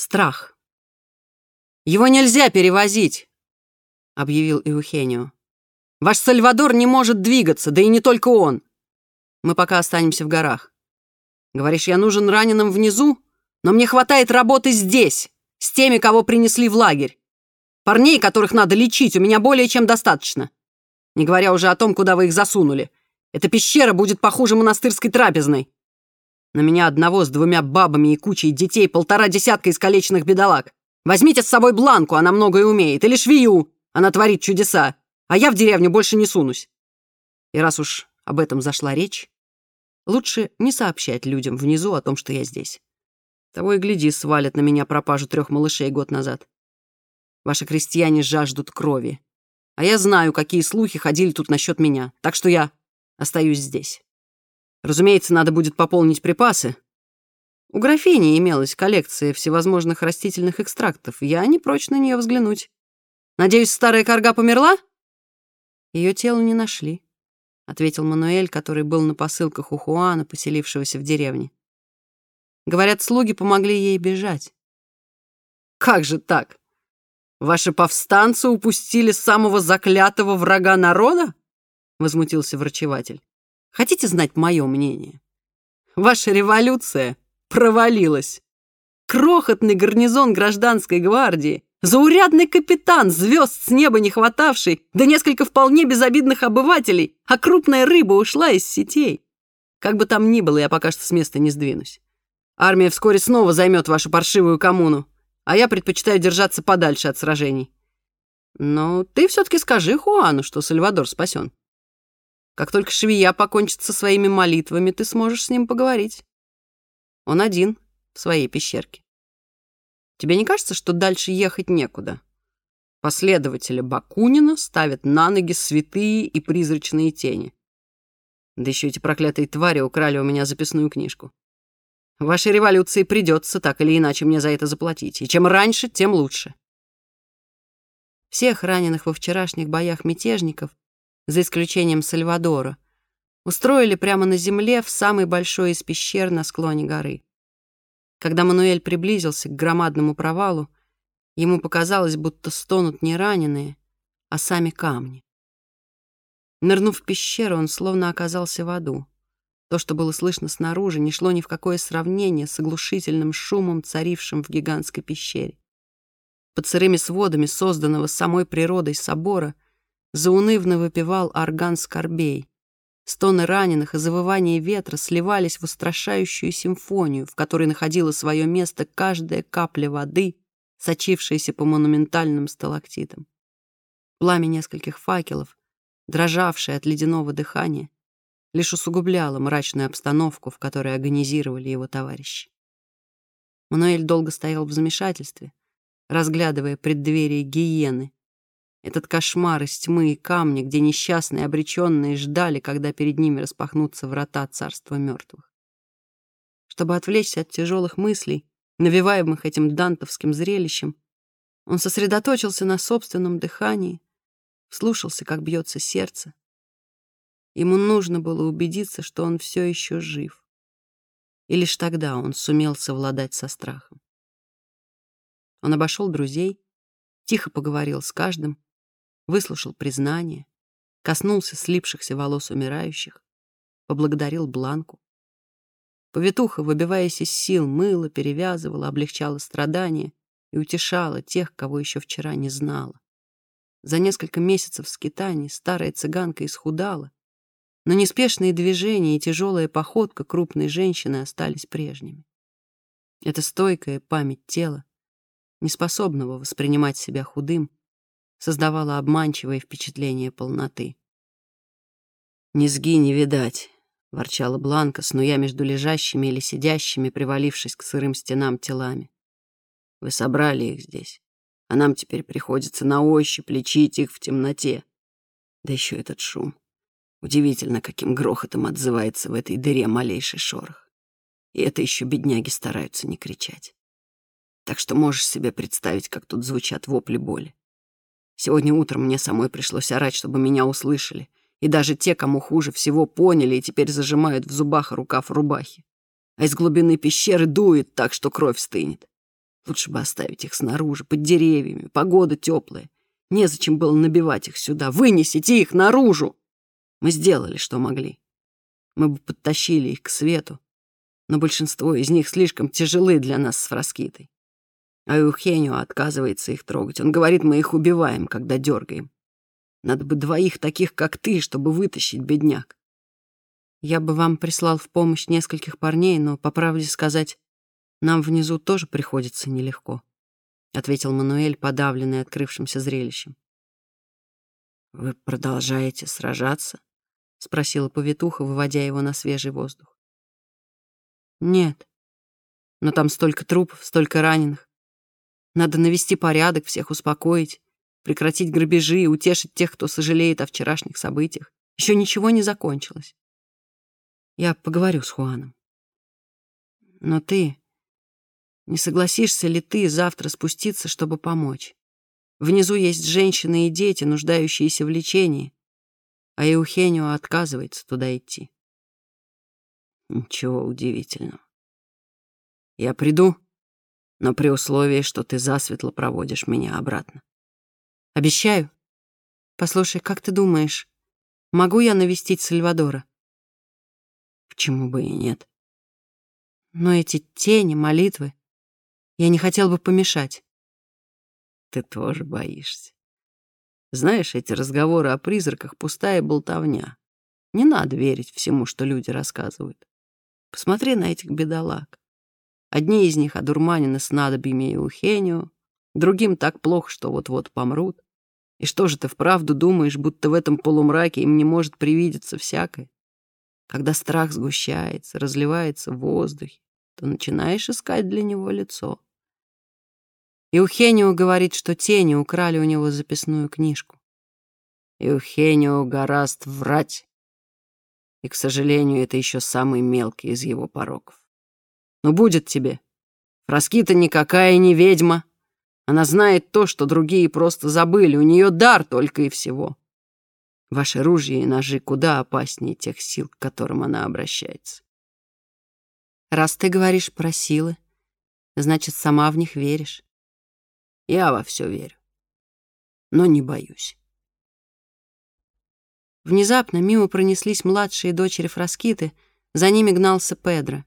Страх. «Его нельзя перевозить», — объявил Иухенио. «Ваш Сальвадор не может двигаться, да и не только он. Мы пока останемся в горах. Говоришь, я нужен раненым внизу, но мне хватает работы здесь, с теми, кого принесли в лагерь. Парней, которых надо лечить, у меня более чем достаточно. Не говоря уже о том, куда вы их засунули. Эта пещера будет похуже монастырской трапезной. На меня одного с двумя бабами и кучей детей полтора десятка искалеченных бедолаг. Возьмите с собой Бланку, она многое умеет, или Швию, она творит чудеса, а я в деревню больше не сунусь. И раз уж об этом зашла речь, лучше не сообщать людям внизу о том, что я здесь. Того и гляди, свалят на меня пропажу трех малышей год назад. Ваши крестьяне жаждут крови. А я знаю, какие слухи ходили тут насчет меня, так что я остаюсь здесь. Разумеется, надо будет пополнить припасы. У графини имелась коллекция всевозможных растительных экстрактов. Я не прочь на нее взглянуть. Надеюсь, старая корга померла? Ее тело не нашли, — ответил Мануэль, который был на посылках у Хуана, поселившегося в деревне. Говорят, слуги помогли ей бежать. Как же так? Ваши повстанцы упустили самого заклятого врага народа? Возмутился врачеватель. Хотите знать мое мнение? Ваша революция провалилась. Крохотный гарнизон гражданской гвардии, заурядный капитан, звезд с неба не хватавший, да несколько вполне безобидных обывателей, а крупная рыба ушла из сетей. Как бы там ни было, я пока что с места не сдвинусь. Армия вскоре снова займет вашу паршивую коммуну, а я предпочитаю держаться подальше от сражений. Но ты все-таки скажи Хуану, что Сальвадор спасен. Как только швея покончит со своими молитвами, ты сможешь с ним поговорить. Он один в своей пещерке. Тебе не кажется, что дальше ехать некуда? Последователи Бакунина ставят на ноги святые и призрачные тени. Да еще эти проклятые твари украли у меня записную книжку. Вашей революции придется так или иначе мне за это заплатить. И чем раньше, тем лучше. Всех раненых во вчерашних боях мятежников, за исключением Сальвадора, устроили прямо на земле в самой большой из пещер на склоне горы. Когда Мануэль приблизился к громадному провалу, ему показалось, будто стонут не раненые, а сами камни. Нырнув в пещеру, он словно оказался в аду. То, что было слышно снаружи, не шло ни в какое сравнение с оглушительным шумом, царившим в гигантской пещере. Под сырыми сводами созданного самой природой собора заунывно выпивал орган скорбей. Стоны раненых и завывание ветра сливались в устрашающую симфонию, в которой находила свое место каждая капля воды, сочившаяся по монументальным сталактитам. Пламя нескольких факелов, дрожавшее от ледяного дыхания, лишь усугубляло мрачную обстановку, в которой агонизировали его товарищи. Мануэль долго стоял в замешательстве, разглядывая преддверие гиены. Этот кошмар из тьмы и камня, где несчастные обреченные ждали, когда перед ними распахнутся врата царства мертвых. Чтобы отвлечься от тяжелых мыслей, навеваемых этим дантовским зрелищем, он сосредоточился на собственном дыхании, вслушался, как бьется сердце, Ему нужно было убедиться, что он все еще жив. И лишь тогда он сумел совладать со страхом. Он обошел друзей, тихо поговорил с каждым, выслушал признание, коснулся слипшихся волос умирающих, поблагодарил Бланку. Повитуха, выбиваясь из сил, мыла, перевязывала, облегчала страдания и утешала тех, кого еще вчера не знала. За несколько месяцев скитаний старая цыганка исхудала, но неспешные движения и тяжелая походка крупной женщины остались прежними. Эта стойкая память тела, неспособного воспринимать себя худым, создавала обманчивое впечатление полноты. «Низги не видать», — ворчала Бланка, снуя между лежащими или сидящими, привалившись к сырым стенам телами. «Вы собрали их здесь, а нам теперь приходится на ощупь лечить их в темноте. Да еще этот шум. Удивительно, каким грохотом отзывается в этой дыре малейший шорох. И это еще бедняги стараются не кричать. Так что можешь себе представить, как тут звучат вопли боли. Сегодня утром мне самой пришлось орать, чтобы меня услышали. И даже те, кому хуже всего, поняли и теперь зажимают в зубах рукав рубахи. А из глубины пещеры дует так, что кровь стынет. Лучше бы оставить их снаружи, под деревьями, погода теплая. Незачем было набивать их сюда. Вынесите их наружу! Мы сделали, что могли. Мы бы подтащили их к свету, но большинство из них слишком тяжелы для нас с Фраскитой. А Эухенио отказывается их трогать. Он говорит, мы их убиваем, когда дергаем. Надо бы двоих таких, как ты, чтобы вытащить бедняк. Я бы вам прислал в помощь нескольких парней, но, по правде сказать, нам внизу тоже приходится нелегко, — ответил Мануэль, подавленный открывшимся зрелищем. «Вы продолжаете сражаться?» — спросила повитуха, выводя его на свежий воздух. Нет. Но там столько трупов, столько раненых. Надо навести порядок, всех успокоить, прекратить грабежи и утешить тех, кто сожалеет о вчерашних событиях. Еще ничего не закончилось. Я поговорю с Хуаном. Но ты... Не согласишься ли ты завтра спуститься, чтобы помочь? Внизу есть женщины и дети, нуждающиеся в лечении, а Эухенио отказывается туда идти. Ничего удивительного. Я приду, но при условии, что ты засветло проводишь меня обратно. Обещаю. Послушай, как ты думаешь, могу я навестить Сальвадора? Почему бы и нет? Но эти тени, молитвы, я не хотел бы помешать. Ты тоже боишься. Знаешь, эти разговоры о призраках — пустая болтовня. Не надо верить всему, что люди рассказывают. Посмотри на этих бедолаг. Одни из них одурманены снадобьями и ухению, другим так плохо, что вот-вот помрут. И что же ты вправду думаешь, будто в этом полумраке им не может привидеться всякое? Когда страх сгущается, разливается в воздухе, то начинаешь искать для него лицо. Иухенио говорит, что тени украли у него записную книжку. Иухенио гораст врать. И, к сожалению, это еще самый мелкий из его пороков. Но будет тебе. Фраскита никакая не ведьма. Она знает то, что другие просто забыли. У нее дар только и всего. Ваши ружья и ножи куда опаснее тех сил, к которым она обращается. Раз ты говоришь про силы, значит, сама в них веришь. Я во все верю, но не боюсь. Внезапно мимо пронеслись младшие дочери Фраскиты, за ними гнался Педро.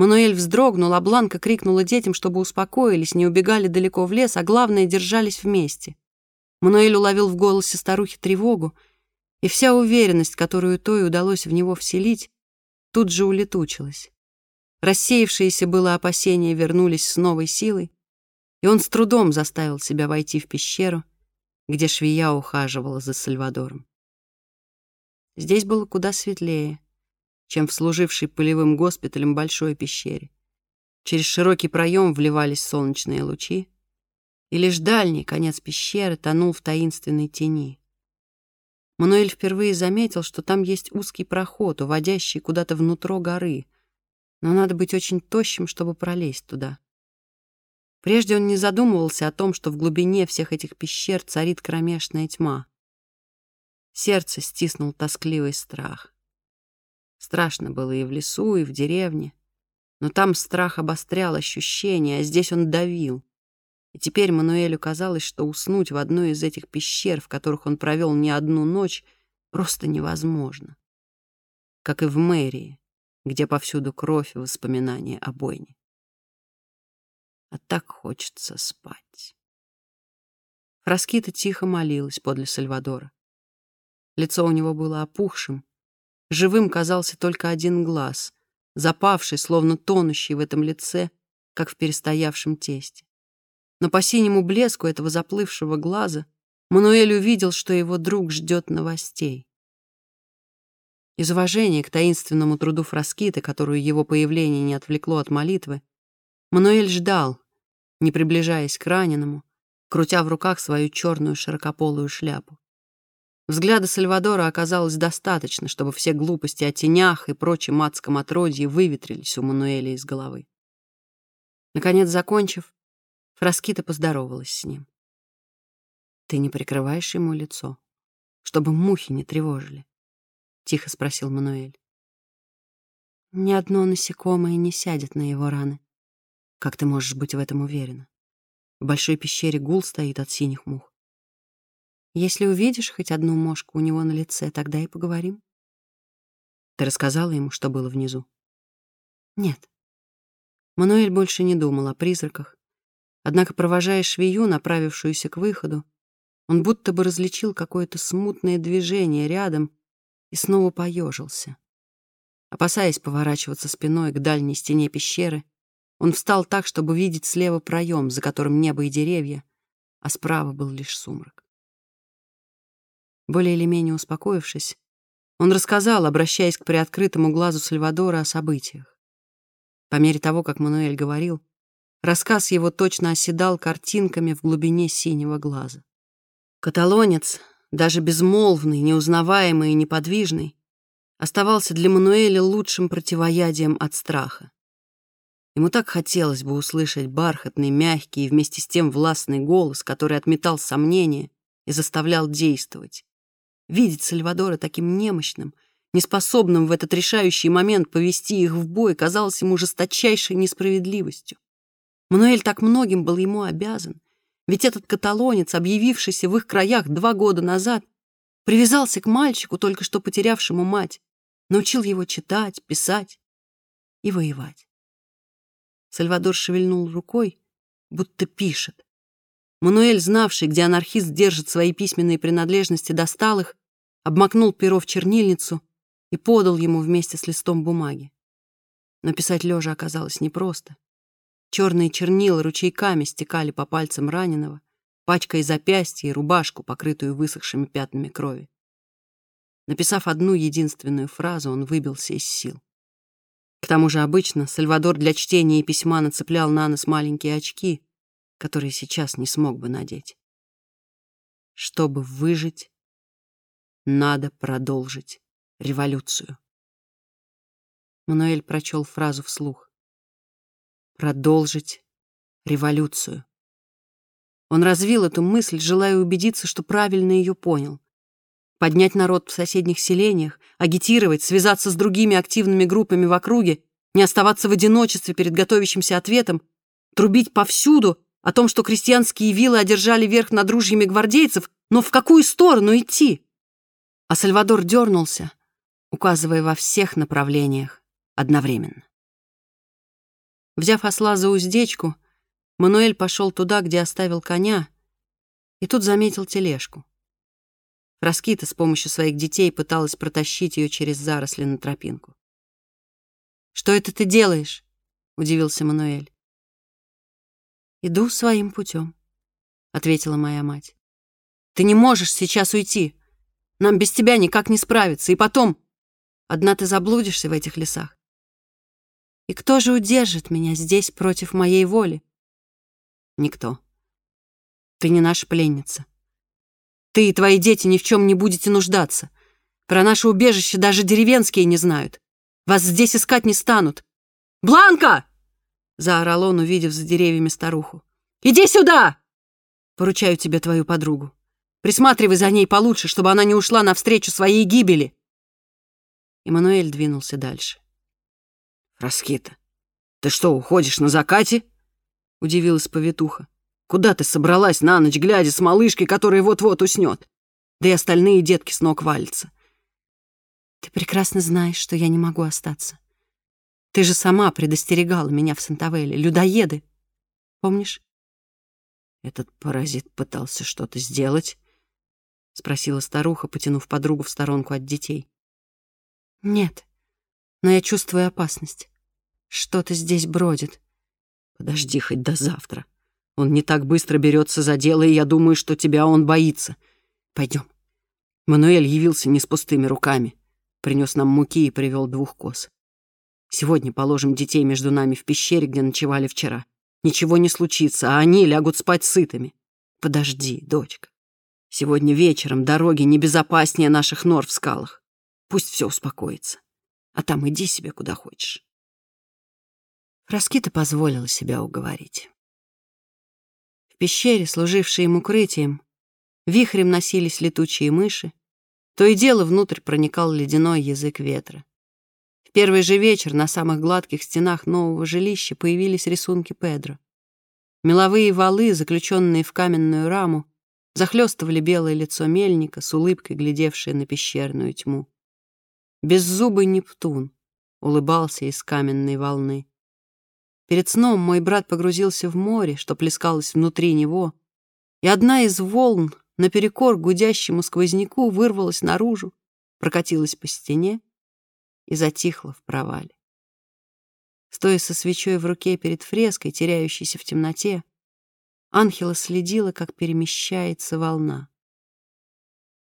Мануэль вздрогнул, а Бланка крикнула детям, чтобы успокоились, не убегали далеко в лес, а главное, держались вместе. Мануэль уловил в голосе старухи тревогу, и вся уверенность, которую той удалось в него вселить, тут же улетучилась. Рассеявшиеся было опасения вернулись с новой силой, и он с трудом заставил себя войти в пещеру, где швея ухаживала за Сальвадором. Здесь было куда светлее, чем в служившей полевым госпиталем большой пещере. Через широкий проем вливались солнечные лучи, и лишь дальний конец пещеры тонул в таинственной тени. Мануэль впервые заметил, что там есть узкий проход, уводящий куда-то внутрь горы, но надо быть очень тощим, чтобы пролезть туда. Прежде он не задумывался о том, что в глубине всех этих пещер царит кромешная тьма. Сердце стиснул тоскливый страх. Страшно было и в лесу, и в деревне, но там страх обострял ощущения, а здесь он давил. И теперь Мануэлю казалось, что уснуть в одной из этих пещер, в которых он провел не одну ночь, просто невозможно. Как и в мэрии, где повсюду кровь и воспоминания о бойне. А так хочется спать. Фраскита тихо молилась подле Сальвадора. Лицо у него было опухшим. Живым казался только один глаз, запавший, словно тонущий в этом лице, как в перестоявшем тесте. Но по синему блеску этого заплывшего глаза Мануэль увидел, что его друг ждет новостей. Из уважения к таинственному труду Фраскиты, которую его появление не отвлекло от молитвы, Мануэль ждал, не приближаясь к раненому, крутя в руках свою черную широкополую шляпу. Взгляда Сальвадора оказалось достаточно, чтобы все глупости о тенях и прочем адском отродье выветрились у Мануэля из головы. Наконец, закончив, Фраскита поздоровалась с ним. «Ты не прикрываешь ему лицо, чтобы мухи не тревожили?» — тихо спросил Мануэль. «Ни одно насекомое не сядет на его раны», Как ты можешь быть в этом уверена? В большой пещере гул стоит от синих мух. Если увидишь хоть одну мошку у него на лице, тогда и поговорим. Ты рассказала ему, что было внизу? Нет. Мануэль больше не думал о призраках. Однако, провожая швею, направившуюся к выходу, он будто бы различил какое-то смутное движение рядом и снова поежился. Опасаясь поворачиваться спиной к дальней стене пещеры, он встал так, чтобы видеть слева проем, за которым небо и деревья, а справа был лишь сумрак. Более или менее успокоившись, он рассказал, обращаясь к приоткрытому глазу Сальвадора, о событиях. По мере того, как Мануэль говорил, рассказ его точно оседал картинками в глубине синего глаза. Каталонец, даже безмолвный, неузнаваемый и неподвижный, оставался для Мануэля лучшим противоядием от страха. Ему так хотелось бы услышать бархатный, мягкий и вместе с тем властный голос, который отметал сомнения и заставлял действовать. Видеть Сальвадора таким немощным, неспособным в этот решающий момент повести их в бой, казалось ему жесточайшей несправедливостью. Мануэль так многим был ему обязан, ведь этот каталонец, объявившийся в их краях два года назад, привязался к мальчику, только что потерявшему мать, научил его читать, писать и воевать. Сальвадор шевельнул рукой, будто пишет. Мануэль, знавший, где анархист держит свои письменные принадлежности, достал их, обмакнул перо в чернильницу и подал ему вместе с листом бумаги. Но писать лежа оказалось непросто. Черные чернила ручейками стекали по пальцам раненого, пачкая запястье и рубашку, покрытую высохшими пятнами крови. Написав одну единственную фразу, он выбился из сил. К тому же обычно Сальвадор для чтения и письма нацеплял на нос маленькие очки, которые сейчас не смог бы надеть. Чтобы выжить, надо продолжить революцию. Мануэль прочел фразу вслух. Продолжить революцию. Он развил эту мысль, желая убедиться, что правильно ее понял поднять народ в соседних селениях, агитировать, связаться с другими активными группами в округе, не оставаться в одиночестве перед готовящимся ответом, трубить повсюду о том, что крестьянские вилы одержали верх над ружьями гвардейцев, но в какую сторону идти? А Сальвадор дернулся, указывая во всех направлениях одновременно. Взяв осла за уздечку, Мануэль пошел туда, где оставил коня, и тут заметил тележку. Раскита с помощью своих детей пыталась протащить ее через заросли на тропинку. «Что это ты делаешь?» — удивился Мануэль. «Иду своим путем», — ответила моя мать. «Ты не можешь сейчас уйти. Нам без тебя никак не справиться. И потом, одна ты заблудишься в этих лесах. И кто же удержит меня здесь против моей воли? Никто. Ты не наша пленница. Ты и твои дети ни в чем не будете нуждаться. Про наше убежище даже деревенские не знают. Вас здесь искать не станут. «Бланка!» — заорал он, увидев за деревьями старуху. «Иди сюда!» «Поручаю тебе твою подругу. Присматривай за ней получше, чтобы она не ушла навстречу своей гибели». Эммануэль двинулся дальше. «Раскита, ты что, уходишь на закате?» — удивилась повитуха. Куда ты собралась на ночь, глядя с малышкой, которая вот-вот уснет? Да и остальные детки с ног валятся. Ты прекрасно знаешь, что я не могу остаться. Ты же сама предостерегала меня в Сантавеле. Людоеды. Помнишь? Этот паразит пытался что-то сделать? Спросила старуха, потянув подругу в сторонку от детей. Нет, но я чувствую опасность. Что-то здесь бродит. Подожди хоть до завтра. Он не так быстро берется за дело, и я думаю, что тебя он боится. Пойдем. Мануэль явился не с пустыми руками. Принес нам муки и привел двух коз. Сегодня положим детей между нами в пещере, где ночевали вчера. Ничего не случится, а они лягут спать сытыми. Подожди, дочка. Сегодня вечером дороги небезопаснее наших нор в скалах. Пусть все успокоится. А там иди себе куда хочешь. Раскита позволила себя уговорить пещере, служившей им укрытием, вихрем носились летучие мыши, то и дело внутрь проникал ледяной язык ветра. В первый же вечер на самых гладких стенах нового жилища появились рисунки Педро. Меловые валы, заключенные в каменную раму, захлестывали белое лицо мельника с улыбкой, глядевшей на пещерную тьму. Беззубый Нептун улыбался из каменной волны. Перед сном мой брат погрузился в море, что плескалось внутри него, и одна из волн, наперекор гудящему сквозняку, вырвалась наружу, прокатилась по стене и затихла в провале. Стоя со свечой в руке перед фреской, теряющейся в темноте, Анхела следила, как перемещается волна.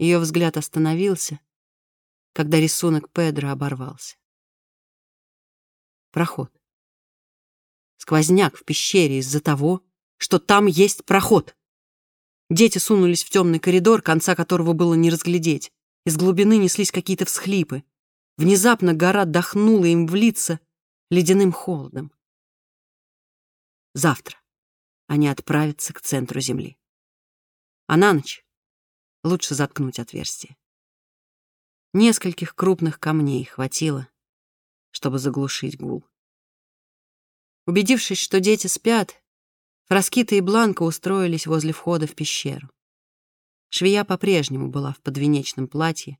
Ее взгляд остановился, когда рисунок Педро оборвался. Проход. Сквозняк в пещере из-за того, что там есть проход. Дети сунулись в темный коридор, конца которого было не разглядеть. Из глубины неслись какие-то всхлипы. Внезапно гора дохнула им в лица ледяным холодом. Завтра они отправятся к центру Земли. А на ночь лучше заткнуть отверстие. Нескольких крупных камней хватило, чтобы заглушить гул. Убедившись, что дети спят, Фраскита и Бланка устроились возле входа в пещеру. Швея по-прежнему была в подвенечном платье,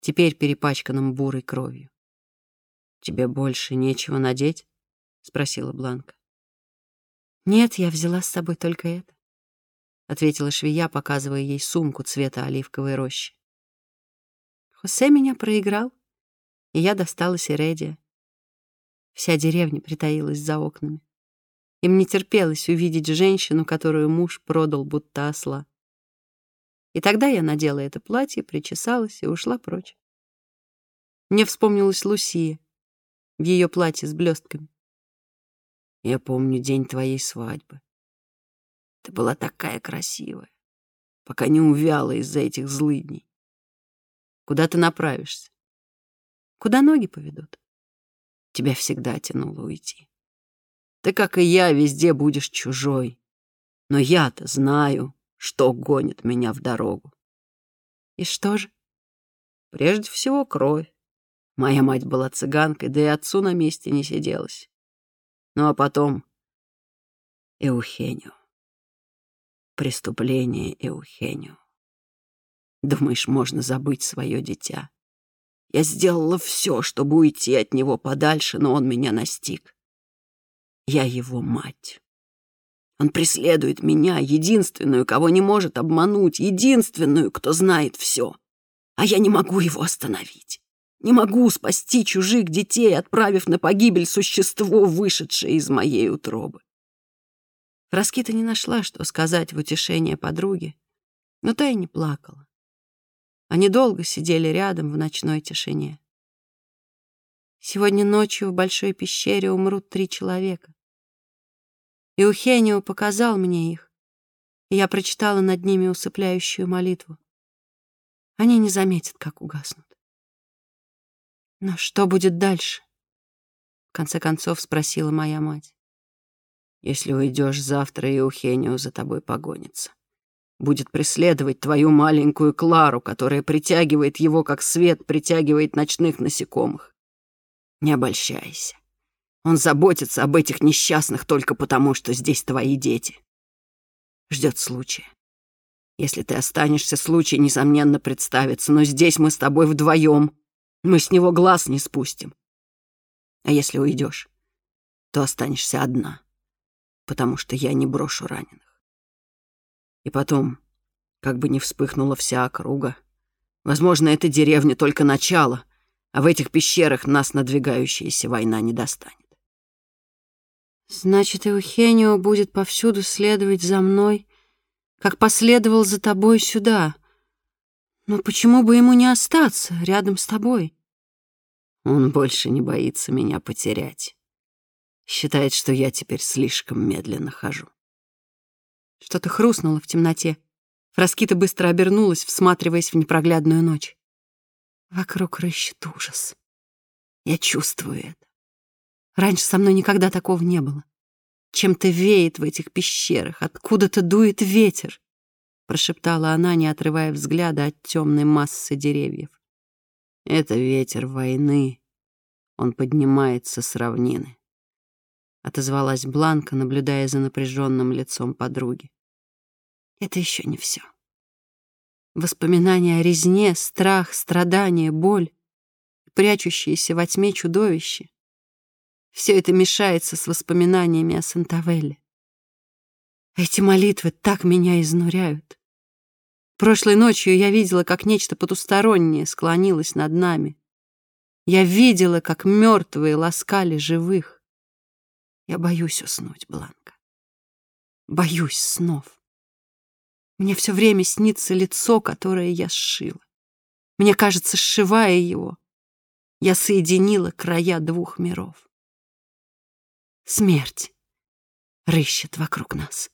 теперь перепачканном бурой кровью. «Тебе больше нечего надеть?» — спросила Бланка. «Нет, я взяла с собой только это», — ответила швея, показывая ей сумку цвета оливковой рощи. Хосе меня проиграл, и я достала Сиредия. Вся деревня притаилась за окнами. Им не терпелось увидеть женщину, которую муж продал будто осла. И тогда я надела это платье, причесалась и ушла прочь. Мне вспомнилась Лусия в ее платье с блестками. Я помню день твоей свадьбы. Ты была такая красивая, пока не увяла из-за этих злыдней. Куда ты направишься? Куда ноги поведут? Тебя всегда тянуло уйти. Ты, как и я, везде будешь чужой. Но я-то знаю, что гонит меня в дорогу. И что же? Прежде всего, кровь. Моя мать была цыганкой, да и отцу на месте не сиделась. Ну а потом Эухенио. Преступление Эухенио. Думаешь, можно забыть свое дитя? Я сделала все, чтобы уйти от него подальше, но он меня настиг. Я его мать. Он преследует меня, единственную, кого не может обмануть, единственную, кто знает все. А я не могу его остановить. Не могу спасти чужих детей, отправив на погибель существо, вышедшее из моей утробы. Раскита не нашла, что сказать в утешение подруги, но та и не плакала. Они долго сидели рядом в ночной тишине. Сегодня ночью в большой пещере умрут три человека. И Ухенио показал мне их, и я прочитала над ними усыпляющую молитву. Они не заметят, как угаснут. Но что будет дальше? В конце концов спросила моя мать. Если уйдешь завтра, и Ухенио за тобой погонится будет преследовать твою маленькую Клару, которая притягивает его, как свет притягивает ночных насекомых. Не обольщайся. Он заботится об этих несчастных только потому, что здесь твои дети. Ждет случая. Если ты останешься, случай, несомненно, представится, но здесь мы с тобой вдвоем. Мы с него глаз не спустим. А если уйдешь, то останешься одна, потому что я не брошу раненых. И потом, как бы ни вспыхнула вся округа, возможно, эта деревня только начало, а в этих пещерах нас надвигающаяся война не достанет. Значит, Эухенио будет повсюду следовать за мной, как последовал за тобой сюда. Но почему бы ему не остаться рядом с тобой? Он больше не боится меня потерять. Считает, что я теперь слишком медленно хожу. Что-то хрустнуло в темноте. Фраскита быстро обернулась, всматриваясь в непроглядную ночь. Вокруг рыщет ужас. Я чувствую это. Раньше со мной никогда такого не было. Чем-то веет в этих пещерах, откуда-то дует ветер, прошептала она, не отрывая взгляда от темной массы деревьев. Это ветер войны, Он поднимается с равнины. Отозвалась Бланка, наблюдая за напряженным лицом подруги. Это еще не все. Воспоминания о резне, страх, страдания, боль, прячущиеся во тьме чудовище. Все это мешается с воспоминаниями о Сантавелле. Эти молитвы так меня изнуряют. Прошлой ночью я видела, как нечто потустороннее склонилось над нами. Я видела, как мертвые ласкали живых. Я боюсь уснуть, Бланка. Боюсь снов. Мне все время снится лицо, которое я сшила. Мне кажется, сшивая его, я соединила края двух миров. Смерть рыщет вокруг нас.